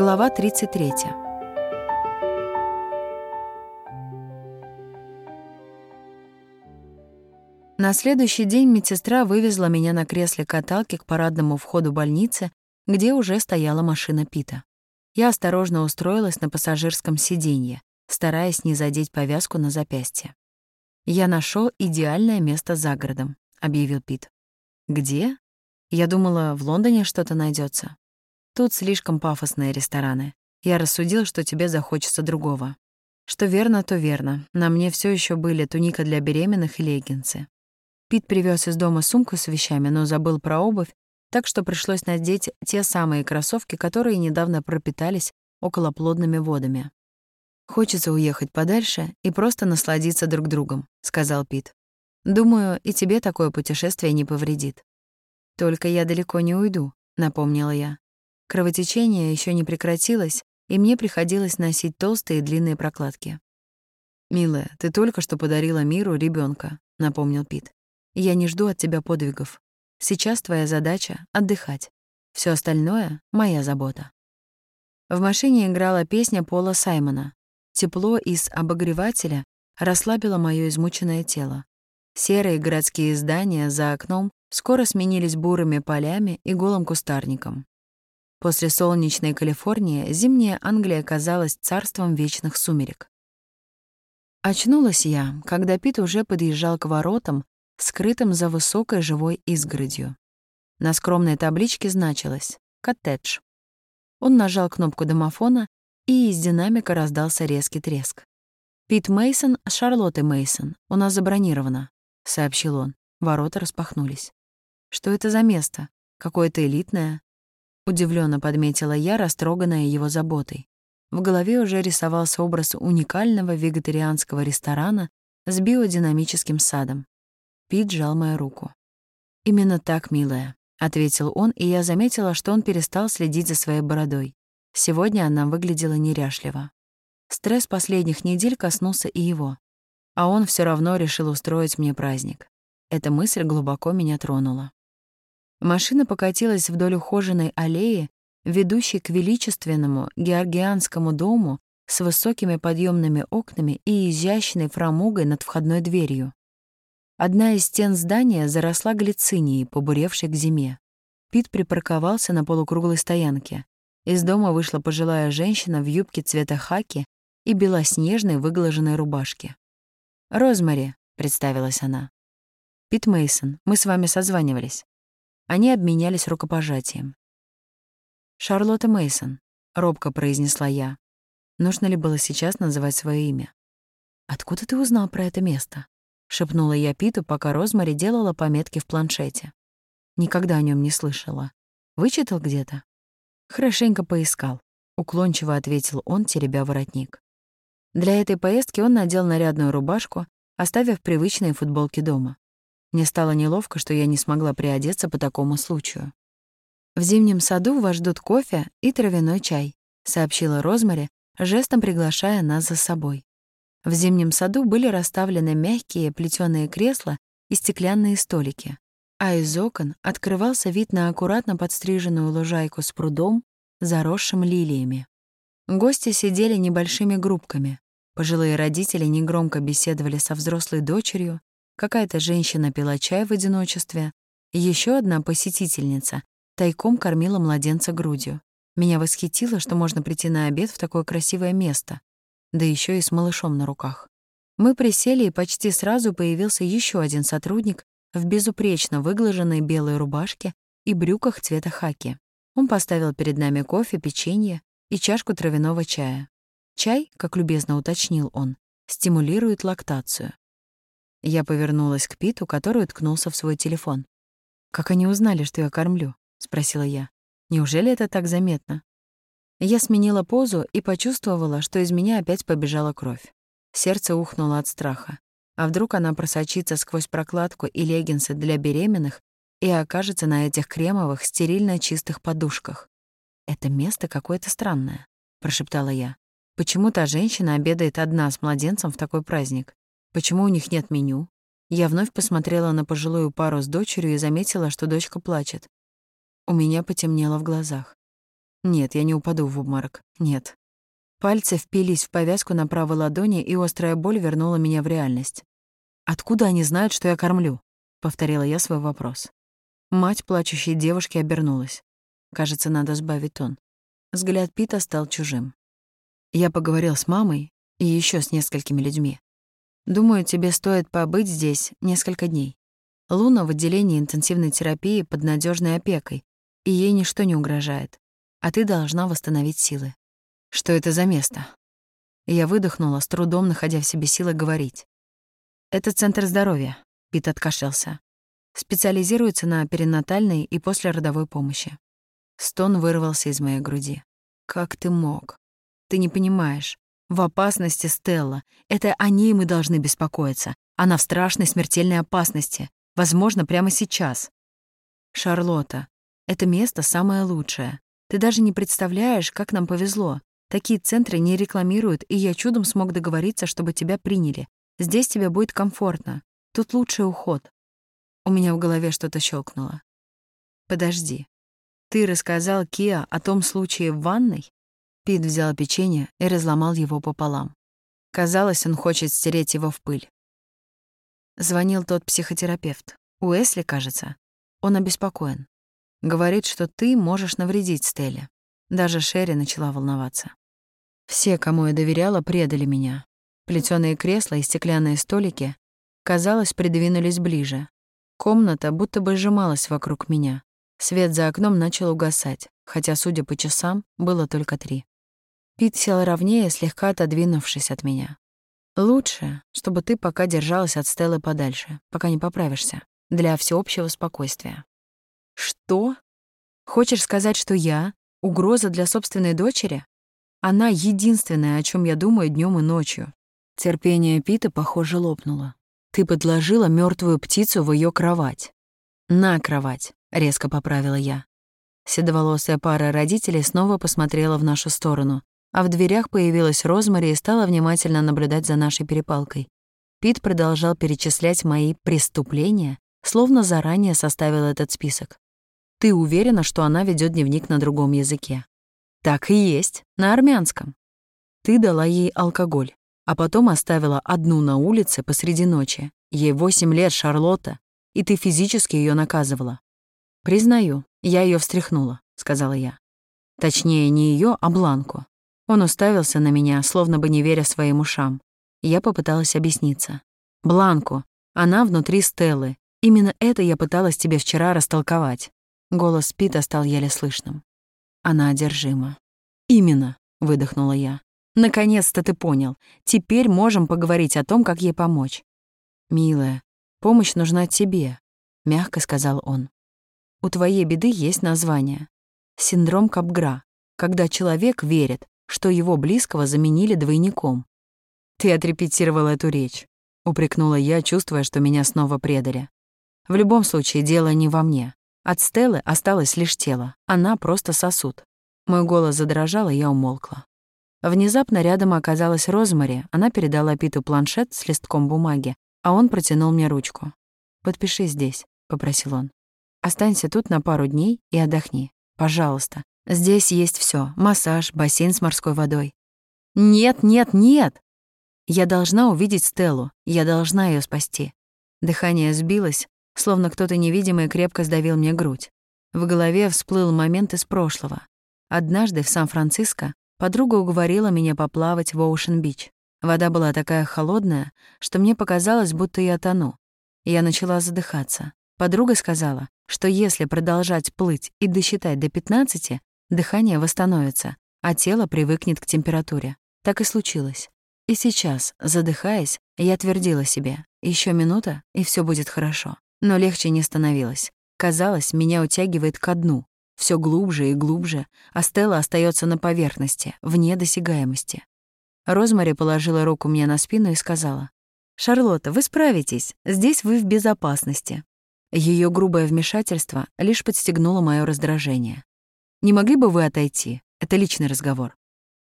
Глава 33. На следующий день медсестра вывезла меня на кресле каталки к парадному входу больницы, где уже стояла машина Пита. Я осторожно устроилась на пассажирском сиденье, стараясь не задеть повязку на запястье. «Я нашел идеальное место за городом», — объявил Пит. «Где?» Я думала, в Лондоне что-то найдется. Тут слишком пафосные рестораны. Я рассудил, что тебе захочется другого. Что верно, то верно. На мне все еще были туника для беременных и леггинсы. Пит привез из дома сумку с вещами, но забыл про обувь, так что пришлось надеть те самые кроссовки, которые недавно пропитались околоплодными водами. «Хочется уехать подальше и просто насладиться друг другом», — сказал Пит. «Думаю, и тебе такое путешествие не повредит». «Только я далеко не уйду», — напомнила я. Кровотечение еще не прекратилось, и мне приходилось носить толстые длинные прокладки. «Милая, ты только что подарила миру ребенка, напомнил Пит. «Я не жду от тебя подвигов. Сейчас твоя задача — отдыхать. Все остальное — моя забота». В машине играла песня Пола Саймона. Тепло из обогревателя расслабило мое измученное тело. Серые городские здания за окном скоро сменились бурыми полями и голым кустарником. После солнечной Калифорнии зимняя Англия казалась царством вечных сумерек. Очнулась я, когда Пит уже подъезжал к воротам, скрытым за высокой живой изгородью. На скромной табличке значилось «Коттедж». Он нажал кнопку домофона, и из динамика раздался резкий треск. «Пит Мейсон с Шарлоттой Мейсон. У нас забронировано», — сообщил он. Ворота распахнулись. «Что это за место? Какое-то элитное?» Удивленно подметила я, растроганная его заботой. В голове уже рисовался образ уникального вегетарианского ресторана с биодинамическим садом. Пит сжал мою руку. «Именно так, милая», — ответил он, и я заметила, что он перестал следить за своей бородой. Сегодня она выглядела неряшливо. Стресс последних недель коснулся и его. А он все равно решил устроить мне праздник. Эта мысль глубоко меня тронула. Машина покатилась вдоль ухоженной аллеи, ведущей к величественному георгианскому дому с высокими подъемными окнами и изящной фрамугой над входной дверью. Одна из стен здания заросла глицинией, побуревшей к зиме. Пит припарковался на полукруглой стоянке. Из дома вышла пожилая женщина в юбке цвета хаки и белоснежной выглаженной рубашке. «Розмари», — представилась она. «Пит Мейсон, мы с вами созванивались». Они обменялись рукопожатием. «Шарлотта Мейсон, робко произнесла я. Нужно ли было сейчас называть свое имя? «Откуда ты узнал про это место?» — шепнула я Питу, пока Розмари делала пометки в планшете. Никогда о нем не слышала. Вычитал где-то? Хорошенько поискал. Уклончиво ответил он, теребя воротник. Для этой поездки он надел нарядную рубашку, оставив привычные футболки дома. Мне стало неловко, что я не смогла приодеться по такому случаю. «В зимнем саду вас ждут кофе и травяной чай», — сообщила Розмари, жестом приглашая нас за собой. В зимнем саду были расставлены мягкие плетёные кресла и стеклянные столики, а из окон открывался вид на аккуратно подстриженную лужайку с прудом, заросшим лилиями. Гости сидели небольшими группками. Пожилые родители негромко беседовали со взрослой дочерью, Какая-то женщина пила чай в одиночестве. Еще одна посетительница тайком кормила младенца грудью. Меня восхитило, что можно прийти на обед в такое красивое место, да еще и с малышом на руках. Мы присели, и почти сразу появился еще один сотрудник в безупречно выглаженной белой рубашке и брюках цвета хаки. Он поставил перед нами кофе, печенье и чашку травяного чая. Чай, как любезно уточнил он, стимулирует лактацию. Я повернулась к Питу, который уткнулся в свой телефон. «Как они узнали, что я кормлю?» — спросила я. «Неужели это так заметно?» Я сменила позу и почувствовала, что из меня опять побежала кровь. Сердце ухнуло от страха. А вдруг она просочится сквозь прокладку и леггинсы для беременных и окажется на этих кремовых, стерильно чистых подушках? «Это место какое-то странное», — прошептала я. «Почему та женщина обедает одна с младенцем в такой праздник? Почему у них нет меню? Я вновь посмотрела на пожилую пару с дочерью и заметила, что дочка плачет. У меня потемнело в глазах. Нет, я не упаду в обморок. Нет. Пальцы впились в повязку на правой ладони, и острая боль вернула меня в реальность. «Откуда они знают, что я кормлю?» — повторила я свой вопрос. Мать плачущей девушки обернулась. Кажется, надо сбавить тон. Взгляд Пита стал чужим. Я поговорил с мамой и еще с несколькими людьми. Думаю, тебе стоит побыть здесь несколько дней. Луна в отделении интенсивной терапии под надежной опекой, и ей ничто не угрожает. А ты должна восстановить силы. Что это за место? Я выдохнула, с трудом находя в себе силы говорить. Это центр здоровья, Пит откашлялся. Специализируется на перинатальной и послеродовой помощи. Стон вырвался из моей груди. Как ты мог? Ты не понимаешь. В опасности Стелла. Это о ней мы должны беспокоиться. Она в страшной смертельной опасности. Возможно, прямо сейчас. Шарлотта, это место самое лучшее. Ты даже не представляешь, как нам повезло. Такие центры не рекламируют, и я чудом смог договориться, чтобы тебя приняли. Здесь тебе будет комфортно. Тут лучший уход. У меня в голове что-то щелкнуло. Подожди. Ты рассказал Киа о том случае в ванной? Пит взял печенье и разломал его пополам. Казалось, он хочет стереть его в пыль. Звонил тот психотерапевт. Уэсли, кажется. Он обеспокоен. Говорит, что ты можешь навредить Стелле. Даже Шерри начала волноваться. Все, кому я доверяла, предали меня. Плетёные кресла и стеклянные столики, казалось, придвинулись ближе. Комната будто бы сжималась вокруг меня. Свет за окном начал угасать, хотя, судя по часам, было только три. Пит сел ровнее, слегка отодвинувшись от меня. «Лучше, чтобы ты пока держалась от Стеллы подальше, пока не поправишься, для всеобщего спокойствия». «Что? Хочешь сказать, что я — угроза для собственной дочери? Она единственная, о чем я думаю днем и ночью». Терпение Пита, похоже, лопнуло. «Ты подложила мертвую птицу в ее кровать». «На кровать», — резко поправила я. Седоволосая пара родителей снова посмотрела в нашу сторону, а в дверях появилась Розмари и стала внимательно наблюдать за нашей перепалкой. Пит продолжал перечислять мои преступления, словно заранее составил этот список. «Ты уверена, что она ведет дневник на другом языке?» «Так и есть, на армянском. Ты дала ей алкоголь, а потом оставила одну на улице посреди ночи. Ей восемь лет, Шарлотта, и ты физически ее наказывала». «Признаю, я ее встряхнула», — сказала я. Точнее, не ее, а Бланку. Он уставился на меня, словно бы не веря своим ушам. Я попыталась объясниться. «Бланку. Она внутри Стеллы. Именно это я пыталась тебе вчера растолковать». Голос Пита стал еле слышным. «Она одержима». «Именно», — выдохнула я. «Наконец-то ты понял. Теперь можем поговорить о том, как ей помочь». «Милая, помощь нужна тебе», — мягко сказал он. «У твоей беды есть название. Синдром Капгра, когда человек верит, что его близкого заменили двойником. «Ты отрепетировала эту речь», — упрекнула я, чувствуя, что меня снова предали. «В любом случае, дело не во мне. От Стеллы осталось лишь тело. Она просто сосуд». Мой голос задрожал, и я умолкла. Внезапно рядом оказалась Розмари. Она передала Питу планшет с листком бумаги, а он протянул мне ручку. «Подпиши здесь», — попросил он. «Останься тут на пару дней и отдохни. Пожалуйста. Здесь есть все: массаж, бассейн с морской водой. Нет, нет, нет! Я должна увидеть Стеллу, я должна ее спасти. Дыхание сбилось, словно кто-то невидимый крепко сдавил мне грудь. В голове всплыл момент из прошлого. Однажды в Сан-Франциско подруга уговорила меня поплавать в Оушен-Бич. Вода была такая холодная, что мне показалось, будто я тону. Я начала задыхаться. Подруга сказала, что если продолжать плыть и досчитать до 15, Дыхание восстановится, а тело привыкнет к температуре. Так и случилось. И сейчас, задыхаясь, я твердила себе, еще минута, и все будет хорошо. Но легче не становилось. Казалось, меня утягивает ко дну. Все глубже и глубже, а Стелла остается на поверхности, вне досягаемости. Розмари положила руку мне на спину и сказала, «Шарлотта, вы справитесь, здесь вы в безопасности». Ее грубое вмешательство лишь подстегнуло мое раздражение. Не могли бы вы отойти? Это личный разговор».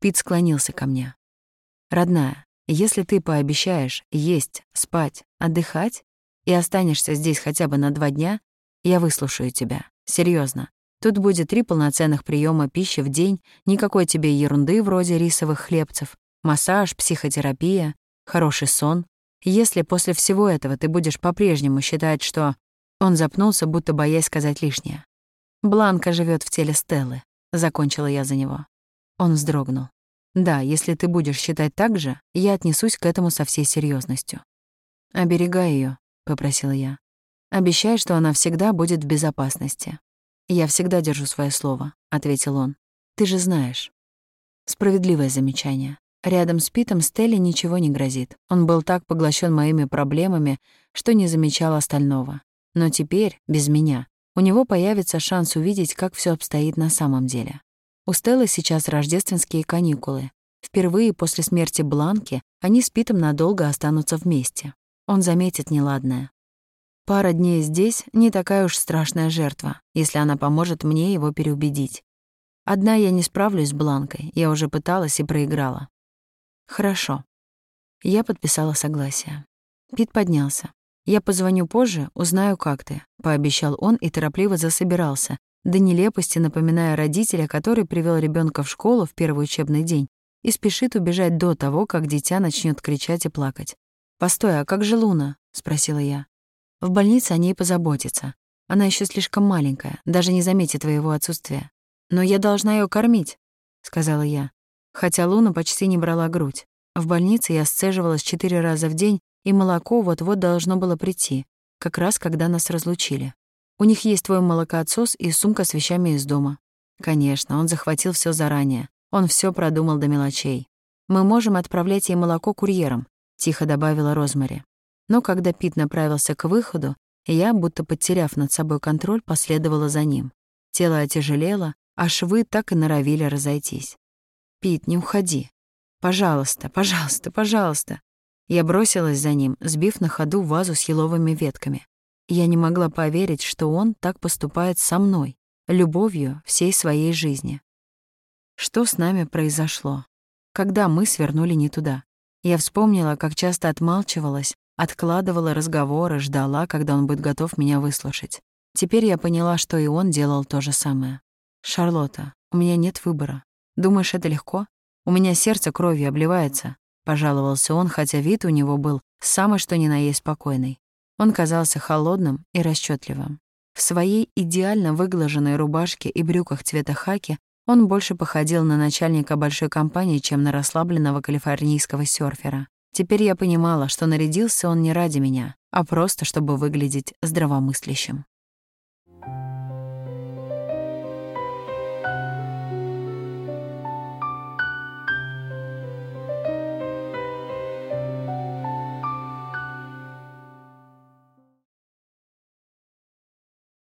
Пит склонился ко мне. «Родная, если ты пообещаешь есть, спать, отдыхать и останешься здесь хотя бы на два дня, я выслушаю тебя. Серьезно. Тут будет три полноценных приема пищи в день, никакой тебе ерунды вроде рисовых хлебцев, массаж, психотерапия, хороший сон. Если после всего этого ты будешь по-прежнему считать, что... Он запнулся, будто боясь сказать лишнее. Бланка живет в теле Стеллы. Закончила я за него. Он вздрогнул. Да, если ты будешь считать так же, я отнесусь к этому со всей серьезностью. «Оберегай ее, попросила я. «Обещай, что она всегда будет в безопасности». «Я всегда держу свое слово», — ответил он. «Ты же знаешь». Справедливое замечание. Рядом с Питом Стелле ничего не грозит. Он был так поглощен моими проблемами, что не замечал остального. Но теперь, без меня, у него появится шанс увидеть, как все обстоит на самом деле. У Стеллы сейчас рождественские каникулы. Впервые после смерти Бланки они с Питом надолго останутся вместе. Он заметит неладное. Пара дней здесь — не такая уж страшная жертва, если она поможет мне его переубедить. Одна я не справлюсь с Бланкой, я уже пыталась и проиграла. Хорошо. Я подписала согласие. Пит поднялся. «Я позвоню позже, узнаю, как ты», — пообещал он и торопливо засобирался, до нелепости напоминая родителя, который привел ребенка в школу в первый учебный день и спешит убежать до того, как дитя начнет кричать и плакать. «Постой, а как же Луна?» — спросила я. «В больнице о ней позаботиться. Она еще слишком маленькая, даже не заметит твоего отсутствия. Но я должна ее кормить», — сказала я. Хотя Луна почти не брала грудь. В больнице я сцеживалась четыре раза в день, и молоко вот-вот должно было прийти, как раз когда нас разлучили. У них есть твой молокоотсос и сумка с вещами из дома. Конечно, он захватил все заранее. Он все продумал до мелочей. Мы можем отправлять ей молоко курьером, тихо добавила Розмари. Но когда Пит направился к выходу, я, будто потеряв над собой контроль, последовала за ним. Тело отяжелело, а швы так и норовили разойтись. «Пит, не уходи. Пожалуйста, пожалуйста, пожалуйста». Я бросилась за ним, сбив на ходу вазу с еловыми ветками. Я не могла поверить, что он так поступает со мной, любовью всей своей жизни. Что с нами произошло? Когда мы свернули не туда? Я вспомнила, как часто отмалчивалась, откладывала разговоры, ждала, когда он будет готов меня выслушать. Теперь я поняла, что и он делал то же самое. «Шарлотта, у меня нет выбора. Думаешь, это легко? У меня сердце кровью обливается», — пожаловался он, хотя вид у него был самый что ни на есть спокойный. Он казался холодным и расчетливым. В своей идеально выглаженной рубашке и брюках цвета хаки он больше походил на начальника большой компании, чем на расслабленного калифорнийского серфера. Теперь я понимала, что нарядился он не ради меня, а просто чтобы выглядеть здравомыслящим.